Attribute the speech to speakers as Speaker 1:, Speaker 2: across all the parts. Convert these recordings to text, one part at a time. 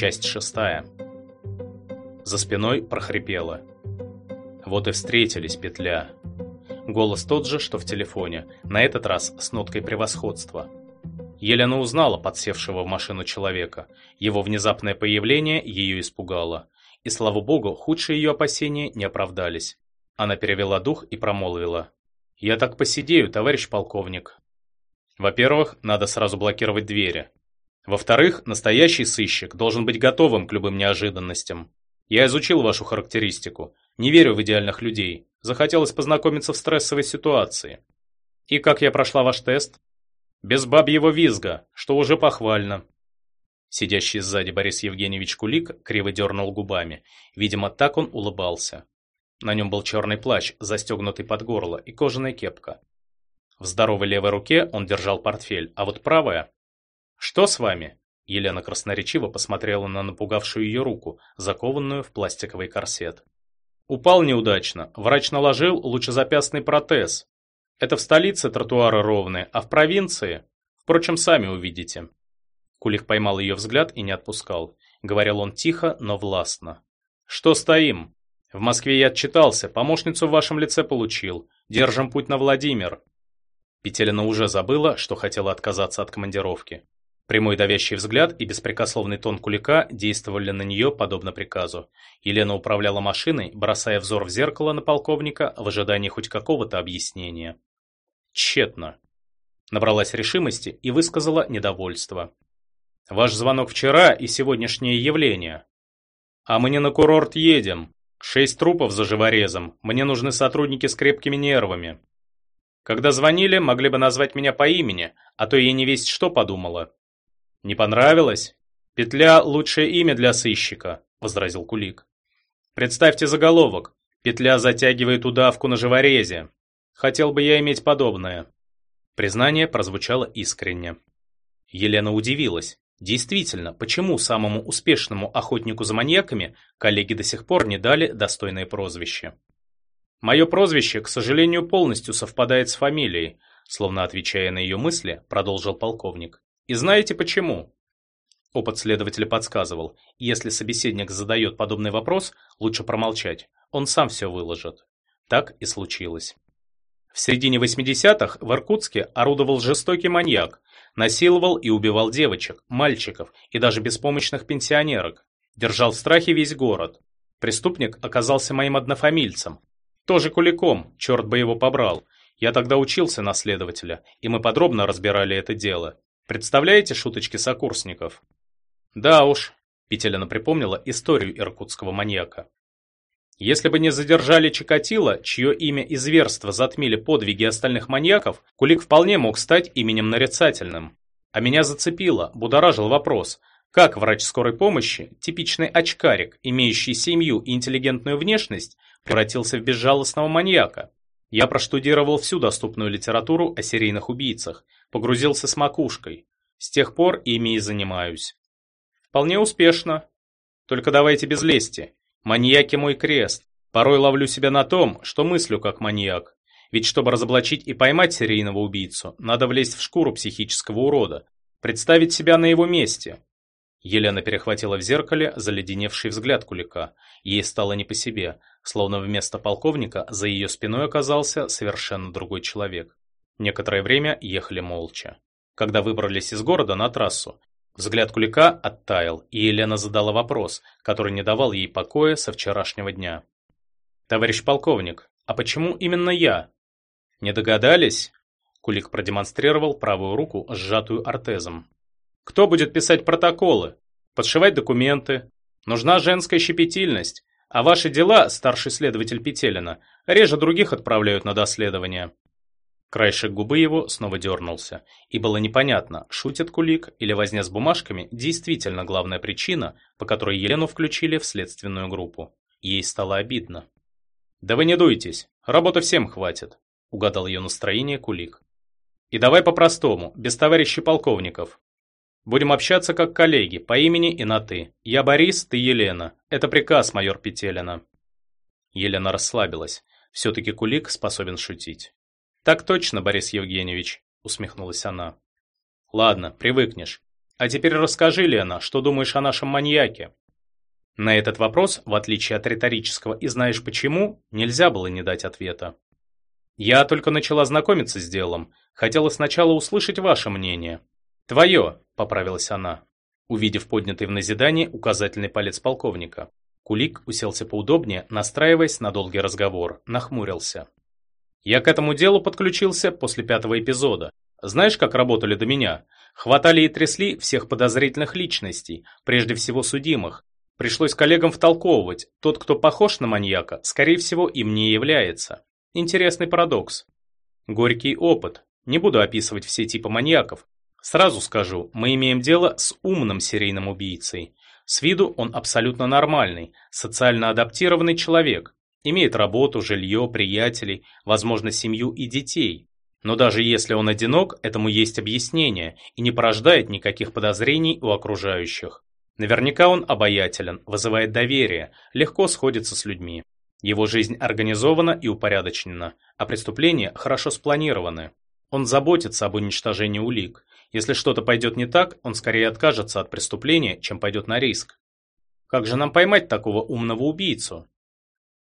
Speaker 1: Часть шестая. За спиной прохрипело. Вот и встретились, петля. Голос тот же, что в телефоне, на этот раз с ноткой превосходства. Елена узнала подсевшего в машину человека. Его внезапное появление ее испугало. И, слава богу, худшие ее опасения не оправдались. Она перевела дух и промолвила. «Я так посидею, товарищ полковник». Во-первых, надо сразу блокировать двери. Во-вторых, настоящий сыщик должен быть готовым к любым неожиданностям. Я изучил вашу характеристику. Не верю в идеальных людей. Захотелось познакомиться в стрессовой ситуации. И как я прошла ваш тест? Без бабьего визга, что уже похвально. Сидящий сзади Борис Евгеньевич Кулик криво дернул губами. Видимо, так он улыбался. На нем был черный плащ, застегнутый под горло, и кожаная кепка. В здоровой левой руке он держал портфель, а вот правая... «Что с вами?» Елена красноречиво посмотрела на напугавшую ее руку, закованную в пластиковый корсет. «Упал неудачно. Врач наложил лучезапястный протез. Это в столице тротуары ровные, а в провинции... Впрочем, сами увидите». Кулик поймал ее взгляд и не отпускал. Говорил он тихо, но властно. «Что стоим? В Москве я отчитался, помощницу в вашем лице получил. Держим путь на Владимир. Петелина уже забыла, что хотела отказаться от командировки. Прямой давящий взгляд и беспрекословный тон Кулика действовали на нее подобно приказу. Елена управляла машиной, бросая взор в зеркало на полковника в ожидании хоть какого-то объяснения. Тщетно. Набралась решимости и высказала недовольство. «Ваш звонок вчера и сегодняшнее явление. А мы не на курорт едем. Шесть трупов за живорезом. Мне нужны сотрудники с крепкими нервами. Когда звонили, могли бы назвать меня по имени, а то я не весть что подумала. Не понравилось? Петля – лучшее имя для сыщика, возразил Кулик. Представьте заголовок. Петля затягивает удавку на живорезе. Хотел бы я иметь подобное. Признание прозвучало искренне. Елена удивилась. Действительно, почему самому успешному охотнику за маньяками коллеги до сих пор не дали достойное прозвище? Мое прозвище, к сожалению, полностью совпадает с фамилией, словно отвечая на ее мысли, продолжил полковник. И знаете почему? Опыт следователя подсказывал, если собеседник задает подобный вопрос, лучше промолчать, он сам все выложит. Так и случилось. В середине 80-х в Иркутске орудовал жестокий маньяк, насиловал и убивал девочек, мальчиков и даже беспомощных пенсионерок. Держал в страхе весь город. Преступник оказался моим однофамильцем, тоже Куликом, черт бы его побрал. Я тогда учился на следователя, и мы подробно разбирали это дело. Представляете шуточки сокурсников? Да уж, Петелина припомнила историю иркутского маньяка. Если бы не задержали Чикатило, чье имя и зверство затмили подвиги остальных маньяков, Кулик вполне мог стать именем нарицательным. А меня зацепило, будоражил вопрос, как врач скорой помощи, типичный очкарик, имеющий семью и интеллигентную внешность, превратился в безжалостного маньяка. Я проштудировал всю доступную литературу о серийных убийцах, погрузился с макушкой. С тех пор ими и занимаюсь. Вполне успешно. Только давайте без лести. Маньяки мой крест. Порой ловлю себя на том, что мыслю как маньяк. Ведь чтобы разоблачить и поймать серийного убийцу, надо влезть в шкуру психического урода, представить себя на его месте. Елена перехватила в зеркале заледеневший взгляд Кулика. Ей стало не по себе, словно вместо полковника за ее спиной оказался совершенно другой человек. Некоторое время ехали молча. Когда выбрались из города на трассу, взгляд Кулика оттаял, и Елена задала вопрос, который не давал ей покоя со вчерашнего дня. «Товарищ полковник, а почему именно я?» «Не догадались?» Кулик продемонстрировал правую руку, сжатую ортезом. Кто будет писать протоколы? Подшивать документы? Нужна женская щепетильность. А ваши дела, старший следователь Петелина, реже других отправляют на доследование. Краешек губы его снова дернулся, и было непонятно, шутит Кулик или возня с бумажками действительно главная причина, по которой Елену включили в следственную группу. Ей стало обидно. «Да вы не дуйтесь, работы всем хватит», — угадал ее настроение Кулик. «И давай по-простому, без товарищей полковников. Будем общаться как коллеги, по имени и на «ты». Я Борис, ты Елена. Это приказ, майор Петелина». Елена расслабилась. Все-таки Кулик способен шутить. «Так точно, Борис Евгеньевич», — усмехнулась она. «Ладно, привыкнешь. А теперь расскажи, Лена, что думаешь о нашем маньяке? На этот вопрос, в отличие от риторического «и знаешь почему», нельзя было не дать ответа. Я только начала знакомиться с делом. Хотела сначала услышать ваше мнение. Твое, поправилась она, увидев поднятый в назидании указательный палец полковника. Кулик уселся поудобнее, настраиваясь на долгий разговор, нахмурился. Я к этому делу подключился после пятого эпизода. Знаешь, как работали до меня? Хватали и трясли всех подозрительных личностей, прежде всего судимых. Пришлось коллегам втолковывать, тот, кто похож на маньяка, скорее всего, им не является. Интересный парадокс. Горький опыт. Не буду описывать все типы маньяков. Сразу скажу, мы имеем дело с умным серийным убийцей. С виду он абсолютно нормальный, социально адаптированный человек. Имеет работу, жилье, приятелей, возможно, семью и детей. Но даже если он одинок, этому есть объяснение и не порождает никаких подозрений у окружающих. Наверняка он обаятелен, вызывает доверие, легко сходится с людьми. Его жизнь организована и упорядочена, а преступления хорошо спланированы. Он заботится об уничтожении улик. Если что-то пойдет не так, он скорее откажется от преступления, чем пойдет на риск. Как же нам поймать такого умного убийцу?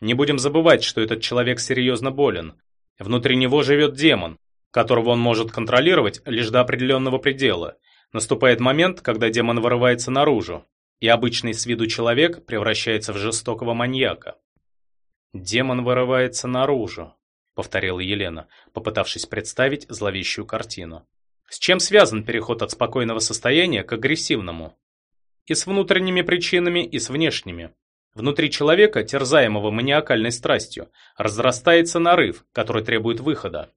Speaker 1: Не будем забывать, что этот человек серьезно болен. Внутри него живет демон, которого он может контролировать лишь до определенного предела. Наступает момент, когда демон вырывается наружу, и обычный с виду человек превращается в жестокого маньяка. «Демон вырывается наружу», — повторила Елена, попытавшись представить зловещую картину. «С чем связан переход от спокойного состояния к агрессивному?» «И с внутренними причинами, и с внешними. Внутри человека, терзаемого маниакальной страстью, разрастается нарыв, который требует выхода.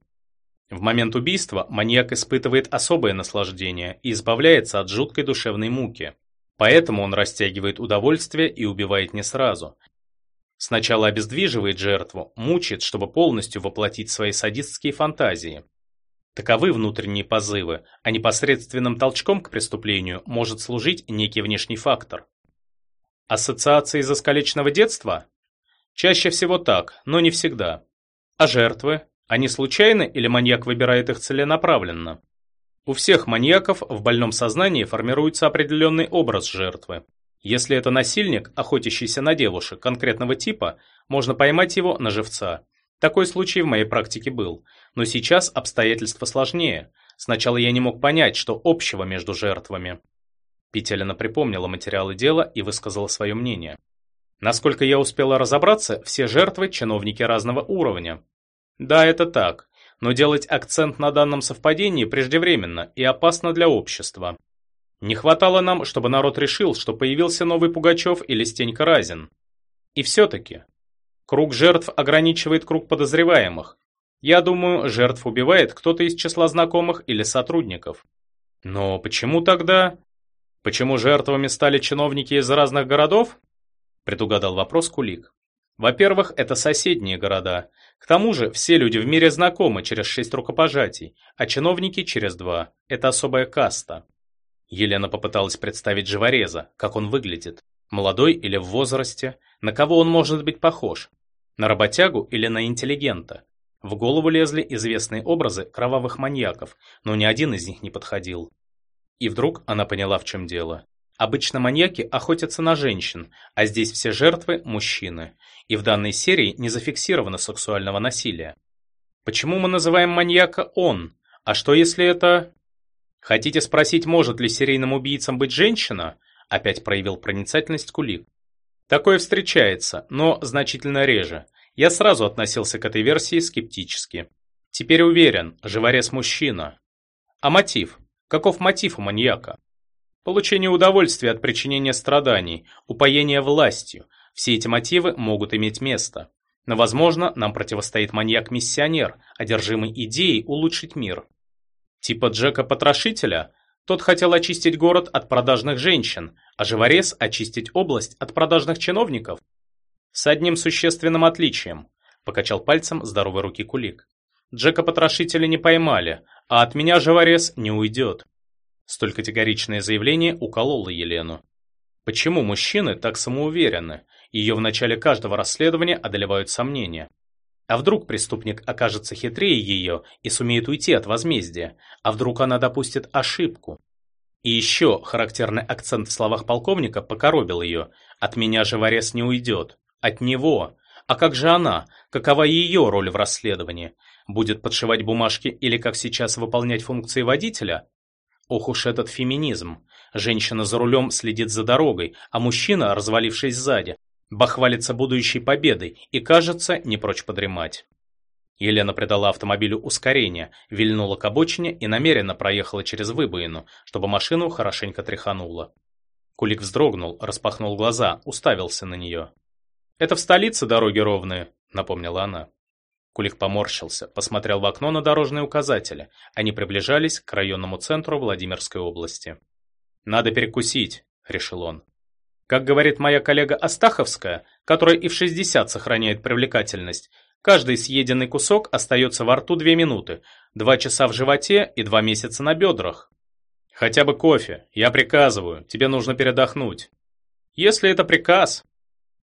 Speaker 1: В момент убийства маньяк испытывает особое наслаждение и избавляется от жуткой душевной муки. Поэтому он растягивает удовольствие и убивает не сразу, Сначала обездвиживает жертву, мучает, чтобы полностью воплотить свои садистские фантазии. Таковы внутренние позывы, а непосредственным толчком к преступлению может служить некий внешний фактор. Ассоциации из искалеченного детства? Чаще всего так, но не всегда. А жертвы? Они случайны или маньяк выбирает их целенаправленно? У всех маньяков в больном сознании формируется определенный образ жертвы. Если это насильник, охотящийся на девушек конкретного типа, можно поймать его на живца. Такой случай в моей практике был. Но сейчас обстоятельства сложнее. Сначала я не мог понять, что общего между жертвами. Петелина припомнила материалы дела и высказала свое мнение. Насколько я успела разобраться, все жертвы – чиновники разного уровня. Да, это так, но делать акцент на данном совпадении преждевременно и опасно для общества. Не хватало нам, чтобы народ решил, что появился новый Пугачев или Стенька Разин. И все-таки. Круг жертв ограничивает круг подозреваемых. Я думаю, жертв убивает кто-то из числа знакомых или сотрудников. Но почему тогда? Почему жертвами стали чиновники из разных городов? Предугадал вопрос Кулик. Во-первых, это соседние города. К тому же, все люди в мире знакомы через шесть рукопожатий, а чиновники через два. Это особая каста. Елена попыталась представить живореза, как он выглядит. Молодой или в возрасте, на кого он может быть похож? На работягу или на интеллигента? В голову лезли известные образы кровавых маньяков, но ни один из них не подходил. И вдруг она поняла, в чем дело. Обычно маньяки охотятся на женщин, а здесь все жертвы – мужчины. И в данной серии не зафиксировано сексуального насилия. Почему мы называем маньяка «он»? А что если это... «Хотите спросить, может ли серийным убийцам быть женщина?» Опять проявил проницательность Кулик. «Такое встречается, но значительно реже. Я сразу относился к этой версии скептически. Теперь уверен, живорез мужчина. А мотив? Каков мотив у маньяка? Получение удовольствия от причинения страданий, упоение властью. Все эти мотивы могут иметь место. Но, возможно, нам противостоит маньяк-миссионер, одержимый идеей улучшить мир. Типа Джека-потрошителя? Тот хотел очистить город от продажных женщин, а Живорез очистить область от продажных чиновников? С одним существенным отличием, покачал пальцем здоровой руки Кулик. Джека-потрошителя не поймали, а от меня Живорез не уйдет. Столь категоричное заявление укололо Елену. Почему мужчины так самоуверены? Ее в начале каждого расследования одолевают сомнения. А вдруг преступник окажется хитрее ее и сумеет уйти от возмездия? А вдруг она допустит ошибку? И еще характерный акцент в словах полковника покоробил ее. «От меня же Варес не уйдет. От него. А как же она? Какова ее роль в расследовании? Будет подшивать бумажки или, как сейчас, выполнять функции водителя? Ох уж этот феминизм. Женщина за рулем следит за дорогой, а мужчина, развалившись сзади, бахвалится будущей победой и, кажется, не прочь подремать. Елена придала автомобилю ускорение, вильнула к обочине и намеренно проехала через выбоину, чтобы машину хорошенько тряхануло. Кулик вздрогнул, распахнул глаза, уставился на нее. «Это в столице дороги ровные», — напомнила она. Кулик поморщился, посмотрел в окно на дорожные указатели. Они приближались к районному центру Владимирской области. «Надо перекусить», — решил он. Как говорит моя коллега Астаховская, которая и в 60 сохраняет привлекательность, Каждый съеденный кусок остается во рту две минуты, два часа в животе и два месяца на бедрах. Хотя бы кофе, я приказываю, тебе нужно передохнуть. Если это приказ...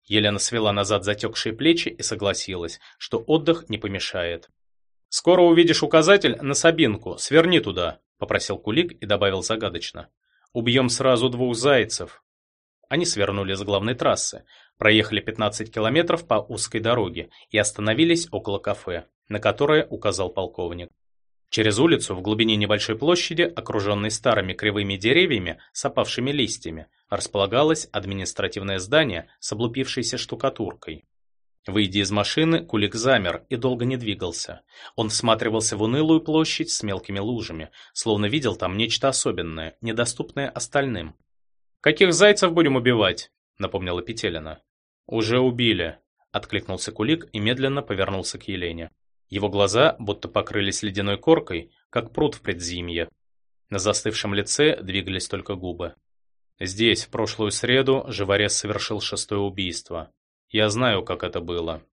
Speaker 1: Елена свела назад затекшие плечи и согласилась, что отдых не помешает. «Скоро увидишь указатель на Сабинку, сверни туда», — попросил Кулик и добавил загадочно. «Убьем сразу двух зайцев». Они свернули с главной трассы, проехали 15 километров по узкой дороге и остановились около кафе, на которое указал полковник. Через улицу в глубине небольшой площади, окруженной старыми кривыми деревьями с опавшими листьями, располагалось административное здание с облупившейся штукатуркой. Выйдя из машины, Кулик замер и долго не двигался. Он всматривался в унылую площадь с мелкими лужами, словно видел там нечто особенное, недоступное остальным. «Каких зайцев будем убивать?» — напомнила Петелина. «Уже убили», — откликнулся Кулик и медленно повернулся к Елене. Его глаза будто покрылись ледяной коркой, как пруд в предзимье. На застывшем лице двигались только губы. Здесь, в прошлую среду, Живорез совершил шестое убийство. Я знаю, как это было.